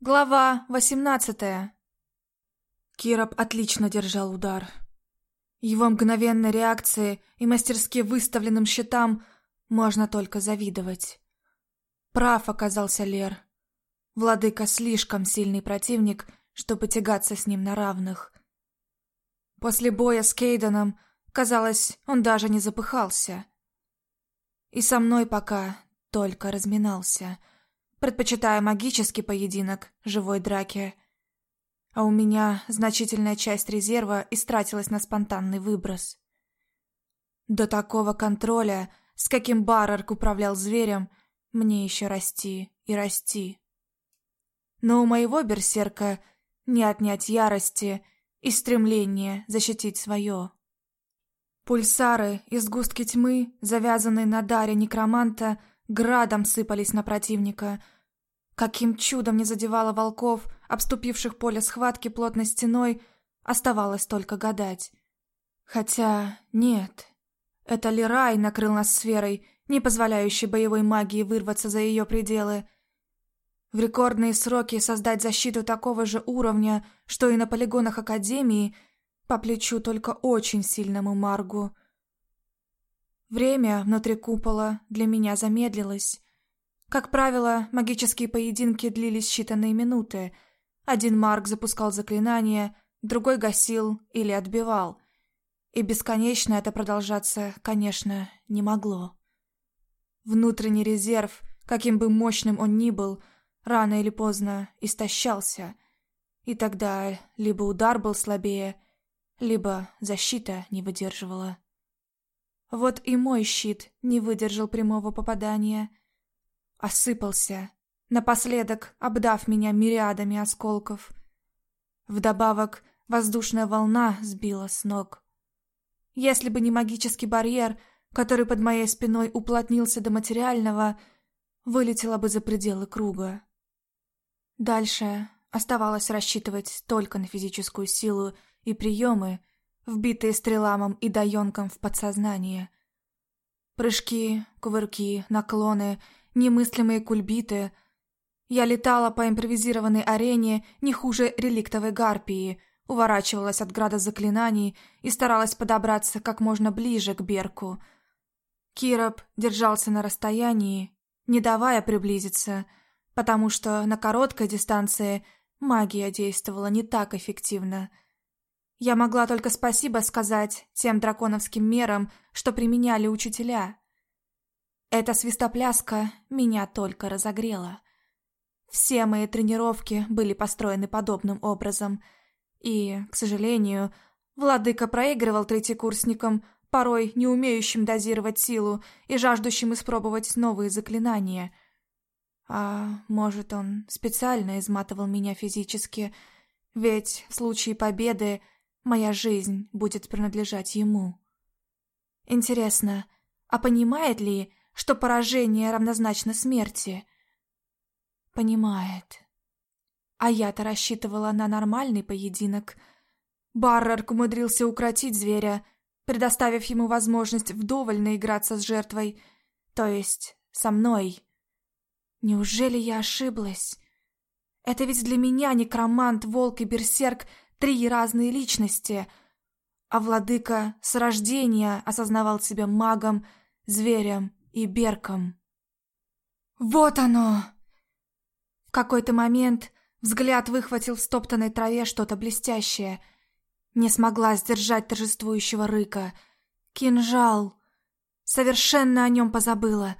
Глава восемнадцатая. Кироп отлично держал удар. Его мгновенной реакции и мастерски выставленным щитам можно только завидовать. Прав оказался Лер. Владыка слишком сильный противник, чтобы тягаться с ним на равных. После боя с Кейденом, казалось, он даже не запыхался. И со мной пока только разминался — предпочитая магический поединок живой драке. А у меня значительная часть резерва истратилась на спонтанный выброс. До такого контроля, с каким Баррарк управлял зверем, мне еще расти и расти. Но у моего берсерка не отнять ярости и стремления защитить свое. Пульсары и сгустки тьмы, завязанные на даре некроманта, градом сыпались на противника. Каким чудом не задевало волков, обступивших поле схватки плотной стеной, оставалось только гадать. Хотя нет, это Лирай накрыл нас сферой, не позволяющей боевой магии вырваться за ее пределы. В рекордные сроки создать защиту такого же уровня, что и на полигонах Академии, по плечу только очень сильному Маргу — Время внутри купола для меня замедлилось. Как правило, магические поединки длились считанные минуты. Один Марк запускал заклинание, другой гасил или отбивал. И бесконечно это продолжаться, конечно, не могло. Внутренний резерв, каким бы мощным он ни был, рано или поздно истощался. И тогда либо удар был слабее, либо защита не выдерживала. Вот и мой щит не выдержал прямого попадания. Осыпался, напоследок обдав меня мириадами осколков. Вдобавок воздушная волна сбила с ног. Если бы не магический барьер, который под моей спиной уплотнился до материального, вылетела бы за пределы круга. Дальше оставалось рассчитывать только на физическую силу и приемы, вбитые стреламом и даенком в подсознание. Прыжки, кувырки, наклоны, немыслимые кульбиты. Я летала по импровизированной арене не хуже реликтовой гарпии, уворачивалась от града заклинаний и старалась подобраться как можно ближе к Берку. Кироп держался на расстоянии, не давая приблизиться, потому что на короткой дистанции магия действовала не так эффективно — я могла только спасибо сказать тем драконовским мерам, что применяли учителя. Эта свистопляска меня только разогрела. Все мои тренировки были построены подобным образом. И, к сожалению, владыка проигрывал третьекурсникам, порой не умеющим дозировать силу и жаждущим испробовать новые заклинания. А может, он специально изматывал меня физически, ведь в случае победы Моя жизнь будет принадлежать ему. Интересно, а понимает ли, что поражение равнозначно смерти? Понимает. А я-то рассчитывала на нормальный поединок. Баррерк умудрился укротить зверя, предоставив ему возможность вдоволь наиграться с жертвой, то есть со мной. Неужели я ошиблась? Это ведь для меня некромант, волк и берсерк три разные личности, а владыка с рождения осознавал себя магом, зверем и берком. «Вот оно!» В какой-то момент взгляд выхватил в стоптанной траве что-то блестящее. Не смогла сдержать торжествующего рыка. «Кинжал!» Совершенно о нем позабыла.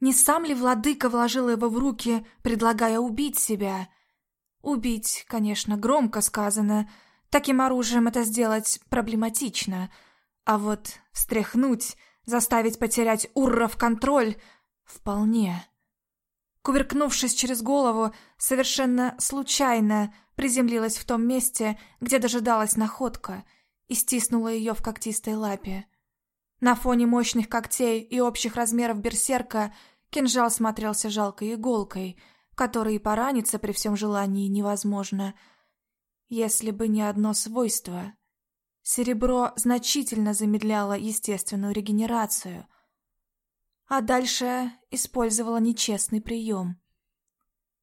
Не сам ли владыка вложил его в руки, предлагая убить себя? Убить, конечно, громко сказано. Таким оружием это сделать проблематично. А вот встряхнуть, заставить потерять Урров контроль — вполне. Кувыркнувшись через голову, совершенно случайно приземлилась в том месте, где дожидалась находка, и стиснула ее в когтистой лапе. На фоне мощных когтей и общих размеров берсерка кинжал смотрелся жалкой иголкой — которой пораниться при всем желании невозможно. Если бы не одно свойство. Серебро значительно замедляло естественную регенерацию. А дальше использовала нечестный прием.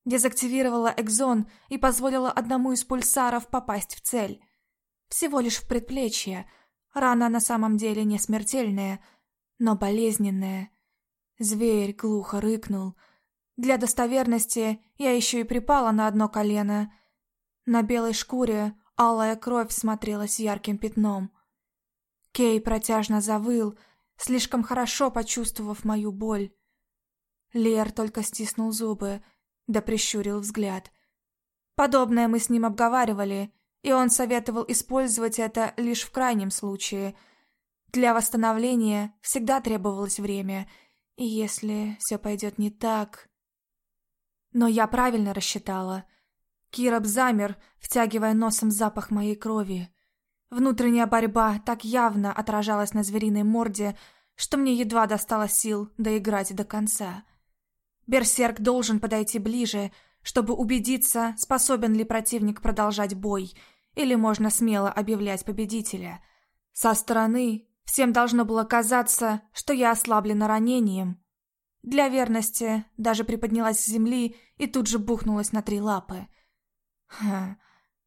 Дезактивировала экзон и позволила одному из пульсаров попасть в цель. Всего лишь в предплечье. Рана на самом деле не смертельная, но болезненная. Зверь глухо рыкнул. Для достоверности я еще и припала на одно колено. На белой шкуре алая кровь смотрелась ярким пятном. Кей протяжно завыл, слишком хорошо почувствовав мою боль. Лер только стиснул зубы, да прищурил взгляд. Подобное мы с ним обговаривали, и он советовал использовать это лишь в крайнем случае. Для восстановления всегда требовалось время, и если все пойдет не так... Но я правильно рассчитала. Кироп замер, втягивая носом запах моей крови. Внутренняя борьба так явно отражалась на звериной морде, что мне едва достало сил доиграть до конца. Берсерк должен подойти ближе, чтобы убедиться, способен ли противник продолжать бой, или можно смело объявлять победителя. Со стороны всем должно было казаться, что я ослаблена ранением. Для верности даже приподнялась с земли и тут же бухнулась на три лапы. Ха,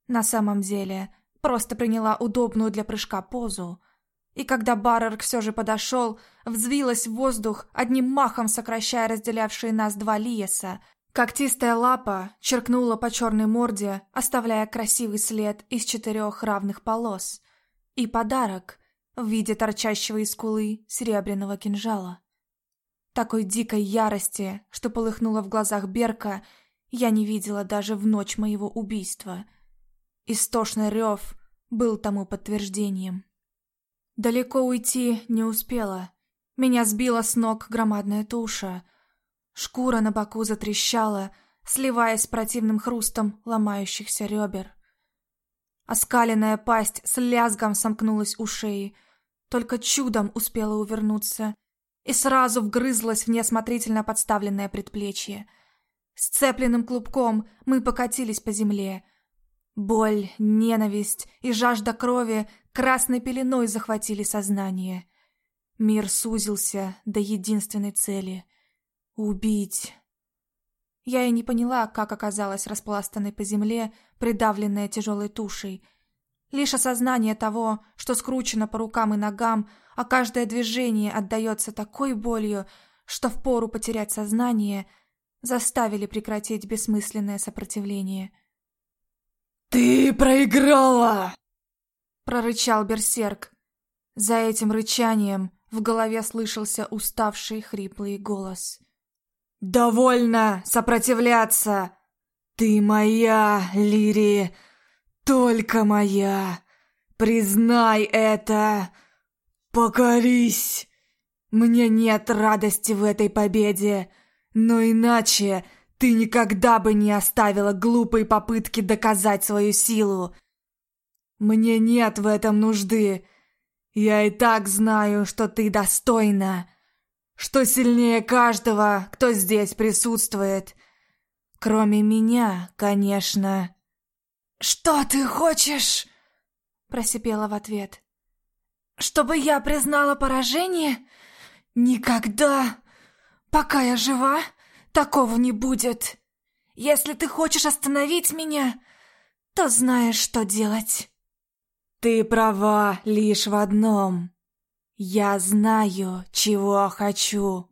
на самом деле, просто приняла удобную для прыжка позу. И когда Баррерк все же подошел, взвилась в воздух, одним махом сокращая разделявшие нас два Лиеса. Когтистая лапа черкнула по черной морде, оставляя красивый след из четырех равных полос. И подарок в виде торчащего из скулы серебряного кинжала. Такой дикой ярости, что полыхнуло в глазах Берка, я не видела даже в ночь моего убийства — Истошный рев был тому подтверждением. Далеко уйти не успела. Меня сбила с ног громадная туша. Шкура на боку затрещала, сливаясь с противным хрустом ломающихся ребер. Оскаленная пасть с лязгом сомкнулась у шеи. Только чудом успела увернуться и сразу вгрызлась в неосмотрительно подставленное предплечье. Сцепленным клубком мы покатились по земле — Боль, ненависть и жажда крови красной пеленой захватили сознание. Мир сузился до единственной цели — убить. Я и не поняла, как оказалась распластанной по земле, придавленная тяжелой тушей. Лишь осознание того, что скручено по рукам и ногам, а каждое движение отдается такой болью, что впору потерять сознание, заставили прекратить бессмысленное сопротивление — «Ты проиграла!» прорычал берсерк. За этим рычанием в голове слышался уставший хриплый голос. «Довольно сопротивляться! Ты моя, Лири, только моя! Признай это! Покорись! Мне нет радости в этой победе, но иначе ты никогда бы не оставила глупые попытки доказать свою силу. Мне нет в этом нужды. Я и так знаю, что ты достойна. Что сильнее каждого, кто здесь присутствует. Кроме меня, конечно. «Что ты хочешь?» Просипела в ответ. «Чтобы я признала поражение? Никогда! Пока я жива, Такого не будет. Если ты хочешь остановить меня, то знаешь, что делать. Ты права лишь в одном. Я знаю, чего хочу.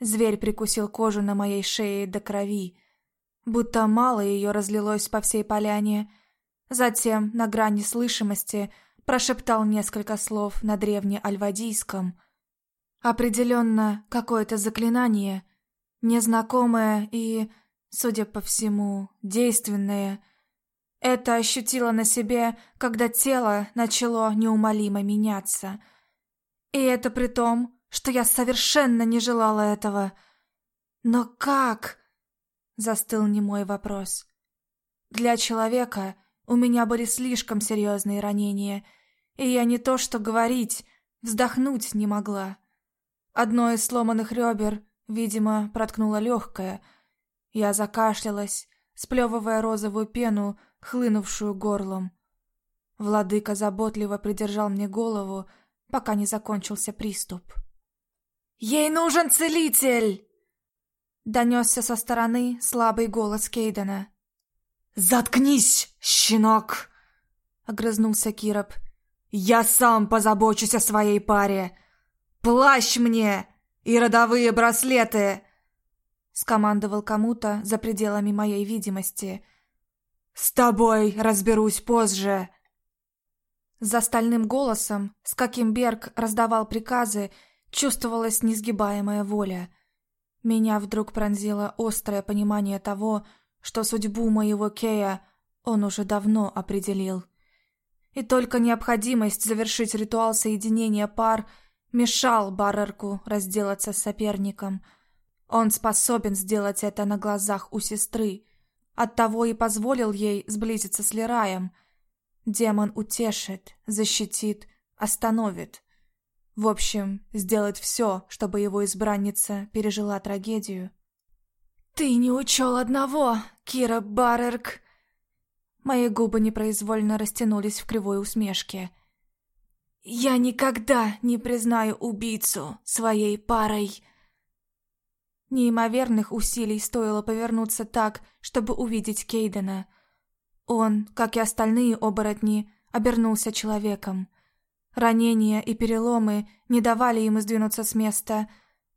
Зверь прикусил кожу на моей шее до крови, будто мало ее разлилось по всей поляне. Затем, на грани слышимости, прошептал несколько слов на древнеальвадийском. Определенно, какое-то заклинание, незнакомое и, судя по всему, действенное. Это ощутила на себе, когда тело начало неумолимо меняться. И это при том, что я совершенно не желала этого. Но как? Застыл немой вопрос. Для человека у меня были слишком серьезные ранения, и я не то что говорить, вздохнуть не могла. Одно из сломанных ребер Видимо, проткнула легкое. Я закашлялась, сплевывая розовую пену, хлынувшую горлом. Владыка заботливо придержал мне голову, пока не закончился приступ. «Ей нужен целитель!» Донесся со стороны слабый голос Кейдена. «Заткнись, щенок!» — огрызнулся Кироп. «Я сам позабочусь о своей паре! Плащ мне и родовые браслеты!» Скомандовал кому-то за пределами моей видимости. «С тобой разберусь позже!» За стальным голосом, с каким Берг раздавал приказы, чувствовалась несгибаемая воля. Меня вдруг пронзило острое понимание того, что судьбу моего Кея он уже давно определил. И только необходимость завершить ритуал соединения пар мешал Баррерку разделаться с соперником. Он способен сделать это на глазах у сестры, оттого и позволил ей сблизиться с Лираем. Демон утешит, защитит, остановит. В общем, сделать все, чтобы его избранница пережила трагедию. «Ты не учел одного, Кира Баррерк!» Мои губы непроизвольно растянулись в кривой усмешке. «Я никогда не признаю убийцу своей парой!» Неимоверных усилий стоило повернуться так, чтобы увидеть Кейдена. Он, как и остальные оборотни, обернулся человеком. Ранения и переломы не давали им сдвинуться с места,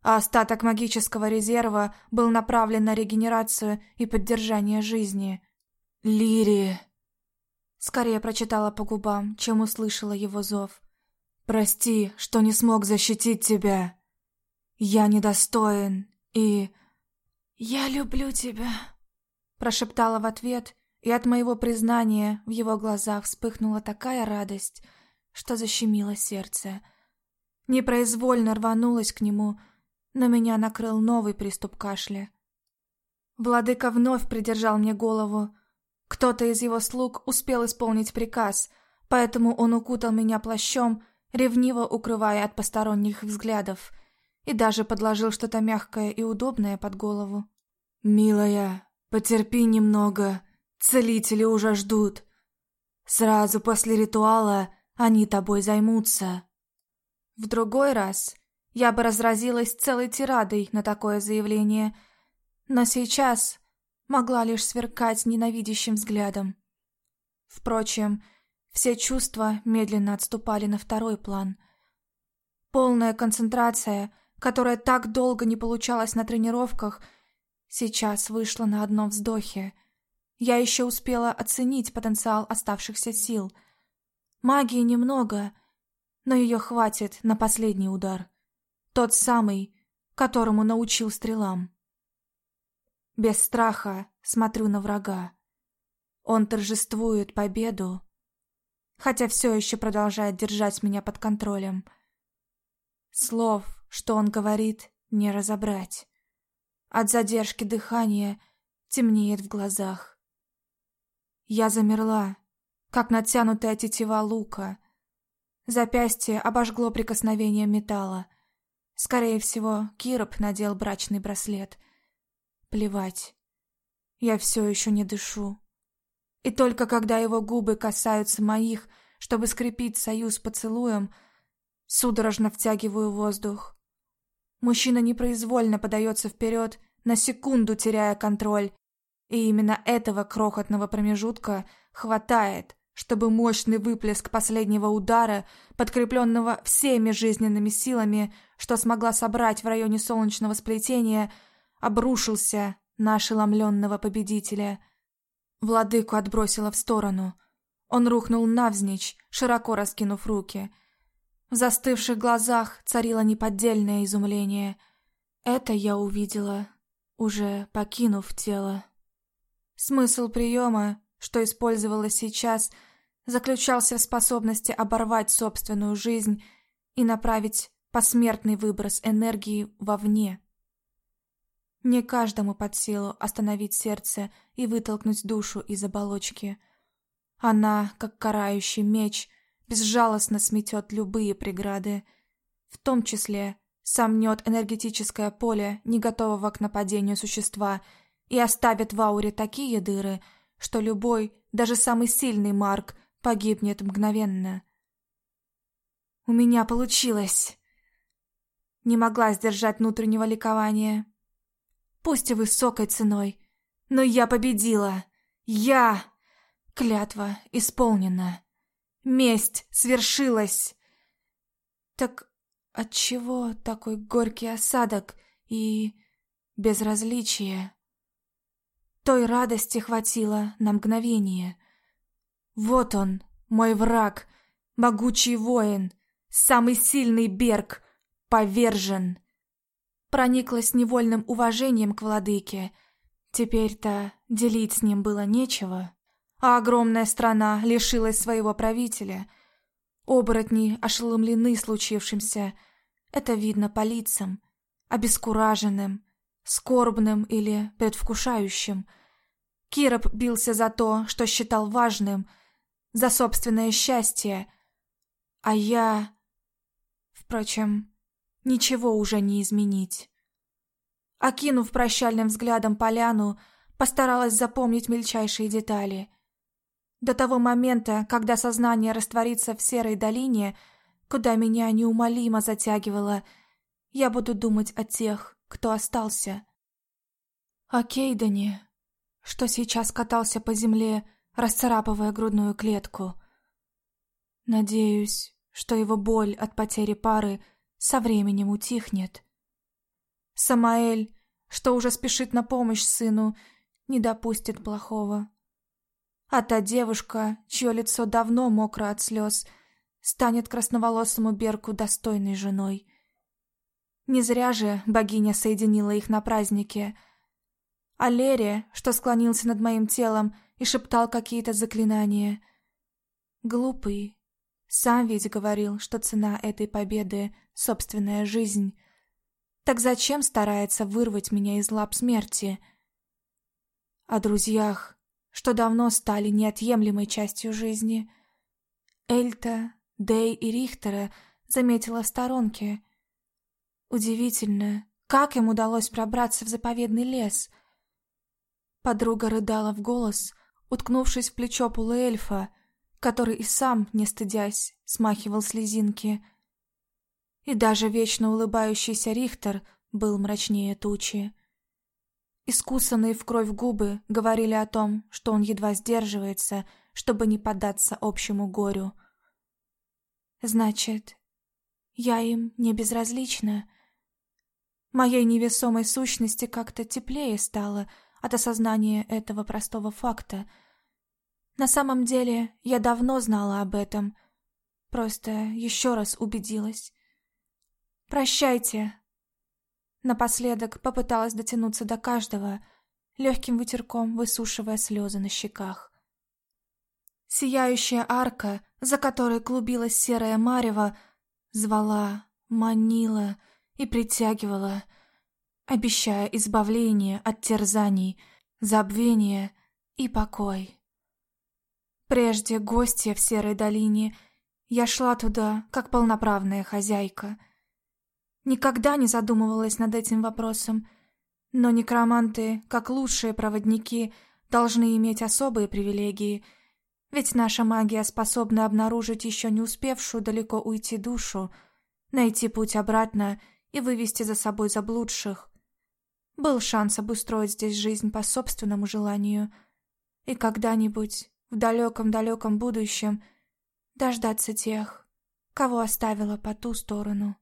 а остаток магического резерва был направлен на регенерацию и поддержание жизни. «Лири!» Скорее прочитала по губам, чем услышала его зов. «Прости, что не смог защитить тебя. Я недостоин и...» «Я люблю тебя», — прошептала в ответ, и от моего признания в его глазах вспыхнула такая радость, что защемило сердце. Непроизвольно рванулась к нему, но меня накрыл новый приступ кашля. Владыка вновь придержал мне голову, кто-то из его слуг успел исполнить приказ, поэтому он укутал меня плащом, ревниво укрывая от посторонних взглядов, и даже подложил что-то мягкое и удобное под голову. «Милая, потерпи немного, целители уже ждут. Сразу после ритуала они тобой займутся». В другой раз я бы разразилась целой тирадой на такое заявление, но сейчас могла лишь сверкать ненавидящим взглядом. Впрочем, все чувства медленно отступали на второй план. Полная концентрация, которая так долго не получалась на тренировках, сейчас вышла на одном вздохе. Я еще успела оценить потенциал оставшихся сил. Магии немного, но ее хватит на последний удар. Тот самый, которому научил стрелам. Без страха смотрю на врага. Он торжествует победу, хотя все еще продолжает держать меня под контролем. Слов, что он говорит, не разобрать. От задержки дыхания темнеет в глазах. Я замерла, как натянутая тетива лука. Запястье обожгло прикосновение металла. Скорее всего, Кироп надел брачный браслет — Плевать. Я все еще не дышу. И только когда его губы касаются моих, чтобы скрепить союз поцелуем, судорожно втягиваю воздух. Мужчина непроизвольно подается вперед, на секунду теряя контроль. И именно этого крохотного промежутка хватает, чтобы мощный выплеск последнего удара, подкрепленного всеми жизненными силами, что смогла собрать в районе солнечного сплетения, обрушился на ошеломленного победителя. Владыку отбросило в сторону. Он рухнул навзничь, широко раскинув руки. В застывших глазах царило неподдельное изумление. Это я увидела, уже покинув тело. Смысл приема, что использовалось сейчас, заключался в способности оборвать собственную жизнь и направить посмертный выброс энергии вовне. Не каждому под силу остановить сердце и вытолкнуть душу из оболочки. Она, как карающий меч, безжалостно сметет любые преграды, в том числе сомнет энергетическое поле не готового к нападению существа и оставит в ауре такие дыры, что любой, даже самый сильный Марк, погибнет мгновенно. У меня получилось. Не могла сдержать внутреннего ликования. пусть и высокой ценой. Но я победила! Я! Клятва исполнена. Месть свершилась. Так отчего такой горький осадок и безразличие? Той радости хватило на мгновение. Вот он, мой враг, могучий воин, самый сильный Берг, повержен. Прониклась невольным уважением к владыке. Теперь-то делить с ним было нечего, а огромная страна лишилась своего правителя. Оборотни ошеломлены случившимся. Это видно по лицам, обескураженным, скорбным или предвкушающим. Кироп бился за то, что считал важным, за собственное счастье, а я... Впрочем, ничего уже не изменить. Окинув прощальным взглядом поляну, постаралась запомнить мельчайшие детали. До того момента, когда сознание растворится в серой долине, куда меня неумолимо затягивало, я буду думать о тех, кто остался. О Кейдене, что сейчас катался по земле, расцарапывая грудную клетку. Надеюсь, что его боль от потери пары со временем утихнет. Самаэль, что уже спешит на помощь сыну, не допустит плохого. А та девушка, чье лицо давно мокро от слез, станет красноволосому Берку достойной женой. Не зря же богиня соединила их на празднике. А Лере, что склонился над моим телом и шептал какие-то заклинания. Глупый. Сам ведь говорил, что цена этой победы — собственная жизнь. Так зачем старается вырвать меня из лап смерти? О друзьях, что давно стали неотъемлемой частью жизни. Эльта, Дэй и Рихтера заметила в сторонке — Удивительно, как им удалось пробраться в заповедный лес. Подруга рыдала в голос, уткнувшись в плечо полуэльфа, который и сам, не стыдясь, смахивал слезинки. И даже вечно улыбающийся Рихтер был мрачнее тучи. Искусанные в кровь губы говорили о том, что он едва сдерживается, чтобы не поддаться общему горю. Значит, я им не безразлична. Моей невесомой сущности как-то теплее стало от осознания этого простого факта. На самом деле, я давно знала об этом, просто еще раз убедилась. «Прощайте!» Напоследок попыталась дотянуться до каждого, легким ветерком высушивая слезы на щеках. Сияющая арка, за которой клубилась серая марево, звала, манила — и притягивала, обещая избавление от терзаний, забвение и покой. Прежде гостья в Серой долине, я шла туда, как полноправная хозяйка. Никогда не задумывалась над этим вопросом, но некроманты, как лучшие проводники, должны иметь особые привилегии, ведь наша магия способна обнаружить еще не успевшую далеко уйти душу, найти путь обратно и вывести за собой заблудших. Был шанс обустроить здесь жизнь по собственному желанию и когда-нибудь, в далеком-далеком будущем, дождаться тех, кого оставила по ту сторону.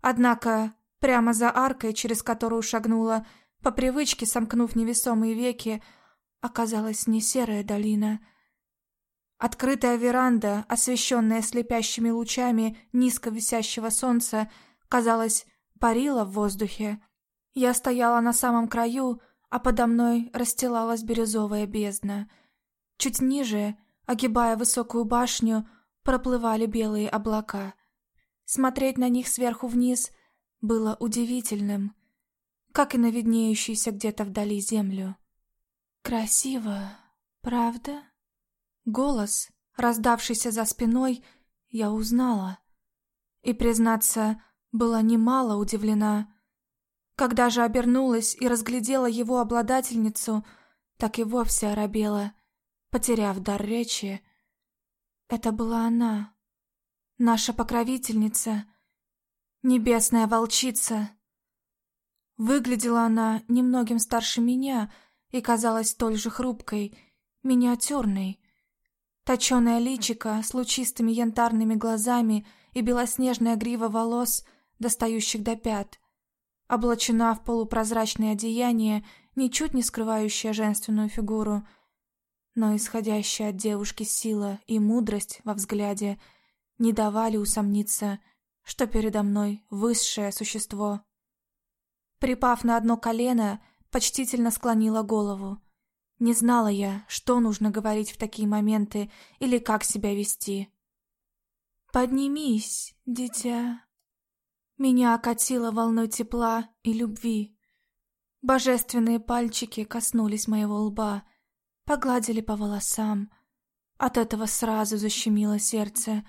Однако прямо за аркой, через которую шагнула, по привычке сомкнув невесомые веки, оказалась не серая долина. Открытая веранда, освещенная слепящими лучами низко висящего солнца, казалось, парила в воздухе. Я стояла на самом краю, а подо мной расстилалась бирюзовая бездна. Чуть ниже, огибая высокую башню, проплывали белые облака. Смотреть на них сверху вниз было удивительным, как и на виднеющуюся где-то вдали землю. «Красиво, правда?» Голос, раздавшийся за спиной, я узнала. И, признаться, была немало удивлена. Когда же обернулась и разглядела его обладательницу, так и вовсе оробела, потеряв дар речи. Это была она, наша покровительница, небесная волчица. Выглядела она немногим старше меня и казалась столь же хрупкой, миниатюрной. Точеное личико с лучистыми янтарными глазами и белоснежная грива волос, достающих до пят. Облачена в полупрозрачное одеяние, ничуть не скрывающее женственную фигуру, но исходящая от девушки сила и мудрость во взгляде не давали усомниться, что передо мной высшее существо. Припав на одно колено, почтительно склонила голову. Не знала я, что нужно говорить в такие моменты или как себя вести. «Поднимись, дитя». Меня окатило волной тепла и любви. Божественные пальчики коснулись моего лба, погладили по волосам. От этого сразу защемило сердце.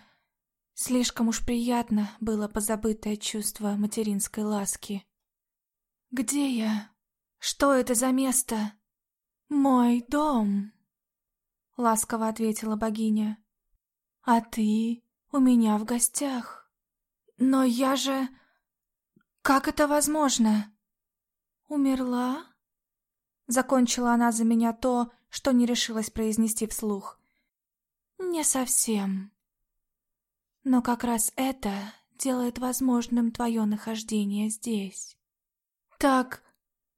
Слишком уж приятно было позабытое чувство материнской ласки. «Где я? Что это за место?» «Мой дом», — ласково ответила богиня. «А ты у меня в гостях. Но я же... Как это возможно?» «Умерла?» Закончила она за меня то, что не решилась произнести вслух. «Не совсем. Но как раз это делает возможным твое нахождение здесь». «Так,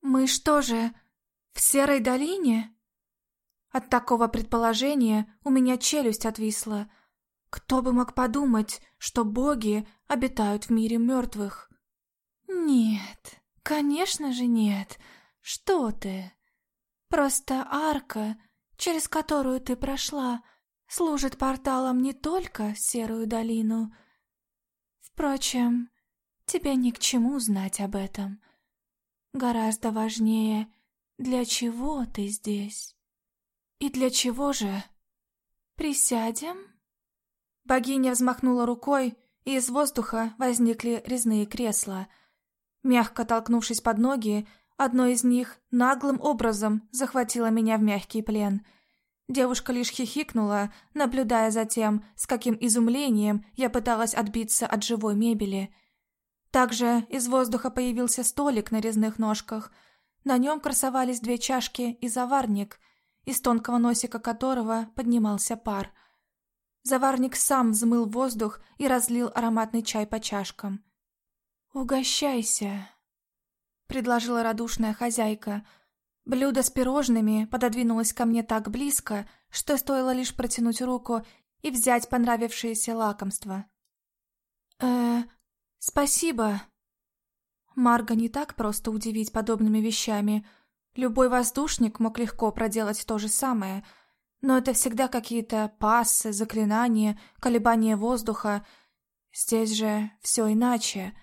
мы что же, в Серой долине?» От такого предположения у меня челюсть отвисла. Кто бы мог подумать, что боги обитают в мире мертвых? «Нет, конечно же нет. Что ты? Просто арка, через которую ты прошла, служит порталом не только в Серую долину. Впрочем, тебе ни к чему знать об этом. Гораздо важнее, для чего ты здесь. И для чего же? Присядем?» Богиня взмахнула рукой, и из воздуха возникли резные кресла — Мягко толкнувшись под ноги, одно из них наглым образом захватило меня в мягкий плен. Девушка лишь хихикнула, наблюдая за тем, с каким изумлением я пыталась отбиться от живой мебели. Также из воздуха появился столик на резных ножках. На нем красовались две чашки и заварник, из тонкого носика которого поднимался пар. Заварник сам взмыл воздух и разлил ароматный чай по чашкам. «Угощайся», — предложила радушная хозяйка. Блюдо с пирожными пододвинулось ко мне так близко, что стоило лишь протянуть руку и взять понравившееся лакомство. э спасибо». Марга не так просто удивить подобными вещами. Любой воздушник мог легко проделать то же самое, но это всегда какие-то пассы, заклинания, колебания воздуха. Здесь же все иначе —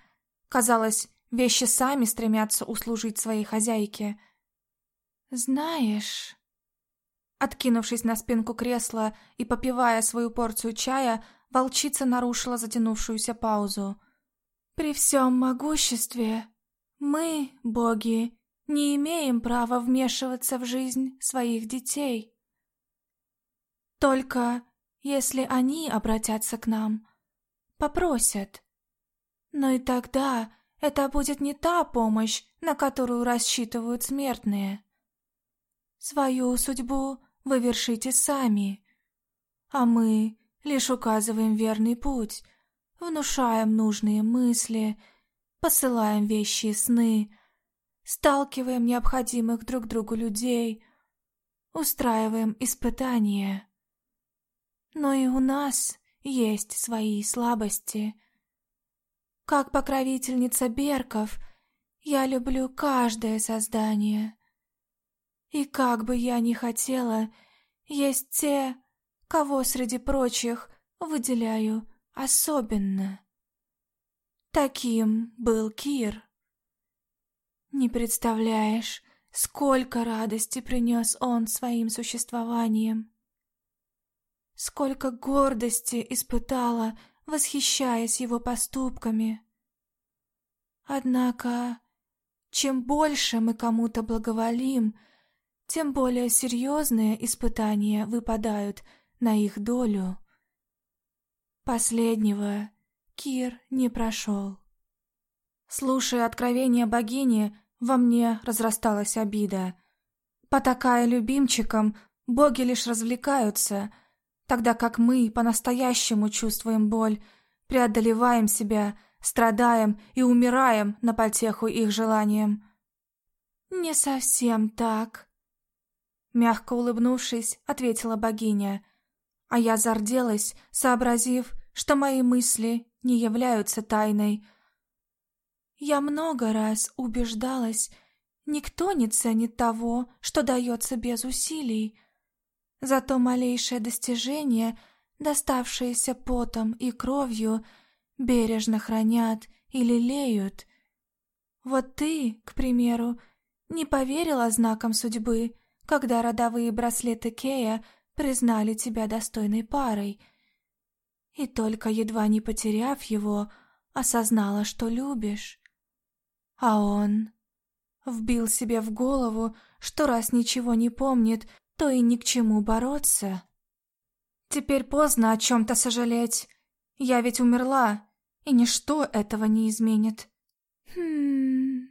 Казалось, вещи сами стремятся услужить своей хозяйке. «Знаешь...» Откинувшись на спинку кресла и попивая свою порцию чая, волчица нарушила затянувшуюся паузу. «При всем могуществе мы, боги, не имеем права вмешиваться в жизнь своих детей. Только если они обратятся к нам, попросят, но и тогда это будет не та помощь, на которую рассчитывают смертные. Свою судьбу вы вершите сами, а мы лишь указываем верный путь, внушаем нужные мысли, посылаем вещи сны, сталкиваем необходимых друг другу людей, устраиваем испытания. Но и у нас есть свои слабости – как покровительница Берков, я люблю каждое создание. И как бы я ни хотела, есть те, кого среди прочих выделяю особенно. Таким был Кир. Не представляешь, сколько радости принес он своим существованием. Сколько гордости испытала восхищаясь его поступками. Однако, чем больше мы кому-то благоволим, тем более серьезные испытания выпадают на их долю. Последнего Кир не прошел. Слушая откровения богини, Во мне разрасталась обида. Потакая любимчикам, боги лишь развлекаются, тогда как мы по-настоящему чувствуем боль, преодолеваем себя, страдаем и умираем на потеху их желаниям. «Не совсем так», — мягко улыбнувшись, ответила богиня, а я зарделась, сообразив, что мои мысли не являются тайной. Я много раз убеждалась, никто не ценит того, что дается без усилий. Зато малейшее достижение, доставшееся потом и кровью, бережно хранят и лелеют. Вот ты, к примеру, не поверила знакам судьбы, когда родовые браслеты Кея признали тебя достойной парой. И только едва не потеряв его, осознала, что любишь. А он вбил себе в голову, что раз ничего не помнит, то и ни к чему бороться. Теперь поздно о чем-то сожалеть. Я ведь умерла, и ничто этого не изменит. Хм...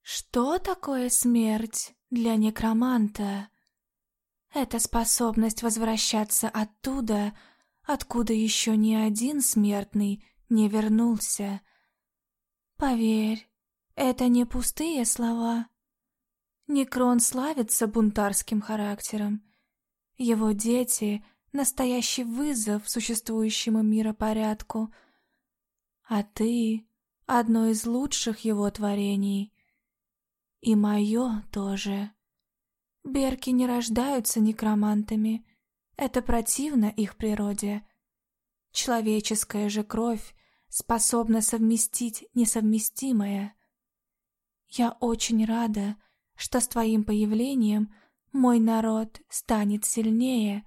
Что такое смерть для некроманта? Это способность возвращаться оттуда, откуда еще ни один смертный не вернулся. Поверь, это не пустые слова. Некрон славится бунтарским характером. Его дети — настоящий вызов существующему миропорядку. А ты — одно из лучших его творений. И мое тоже. Берки не рождаются некромантами. Это противно их природе. Человеческая же кровь способна совместить несовместимое. Я очень рада, что с твоим появлением мой народ станет сильнее.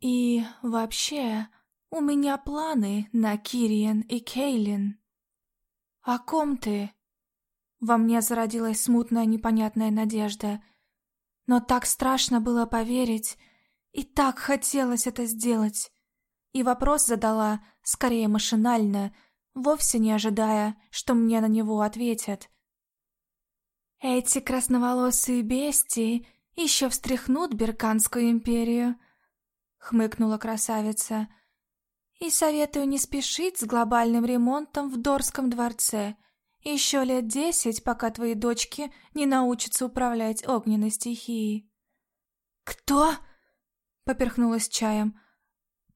И вообще, у меня планы на Кириен и Кейлин. О ком ты? Во мне зародилась смутная непонятная надежда. Но так страшно было поверить, и так хотелось это сделать. И вопрос задала, скорее машинально, вовсе не ожидая, что мне на него ответят. Эти красноволосые бестии еще встряхнут Берканскую империю, хмыкнула красавица. И советую не спешить с глобальным ремонтом в Дорском дворце. Еще лет десять, пока твои дочки не научатся управлять огненной стихией. «Кто?» — поперхнулась чаем.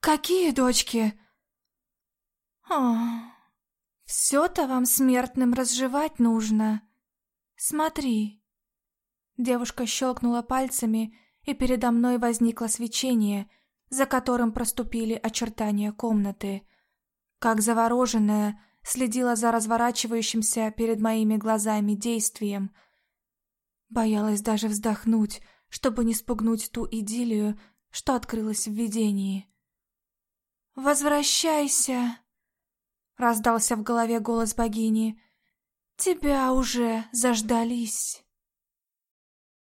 «Какие дочки?» «О, все-то вам смертным разжевать нужно. Смотри». Девушка щелкнула пальцами, и передо мной возникло свечение, за которым проступили очертания комнаты. Как завороженная, следила за разворачивающимся перед моими глазами действием. Боялась даже вздохнуть, чтобы не спугнуть ту идиллию, что открылась в видении. «Возвращайся!» — раздался в голове голос богини. «Тебя уже заждались!»